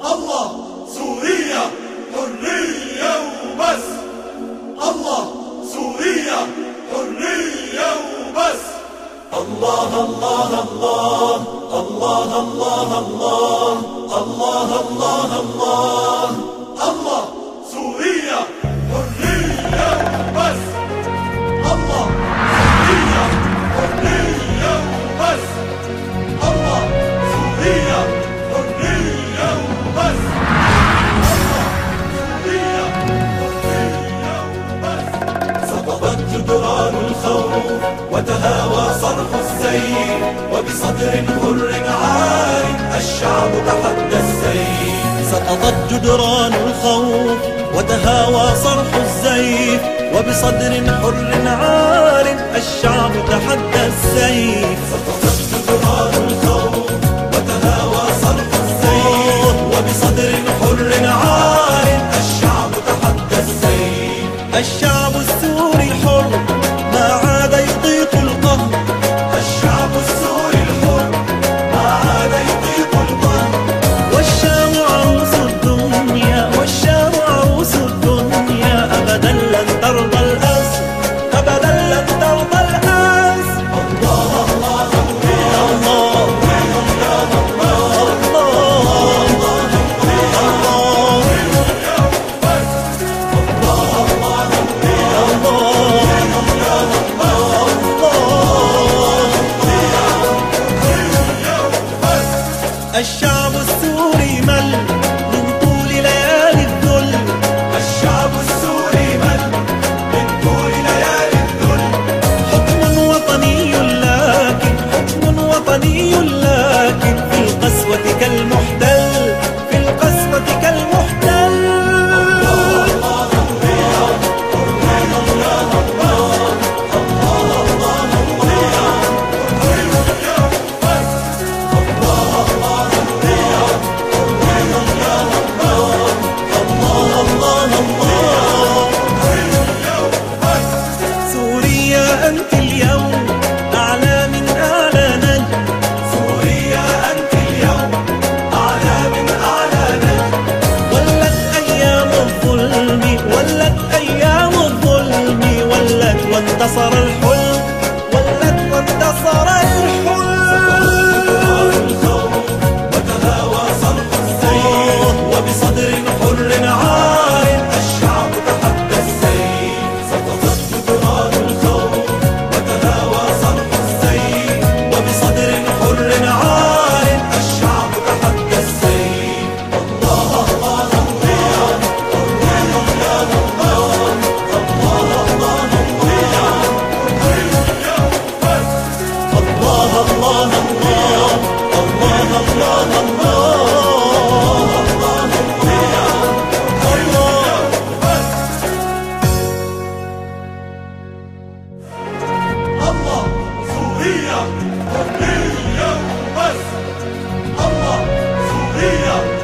الله سوريا حرية وبس. الله سوريا حرية وبس. الله الله الله. الله الله الله. الله الله الله. الله. وبصدر حر عار الشعب تحدى السيل سقطت جدران الخوف وتهاوى صرح الزيف. وبصدر حر عار الشعب تحدى السيف. الشعب السوري مل alegria.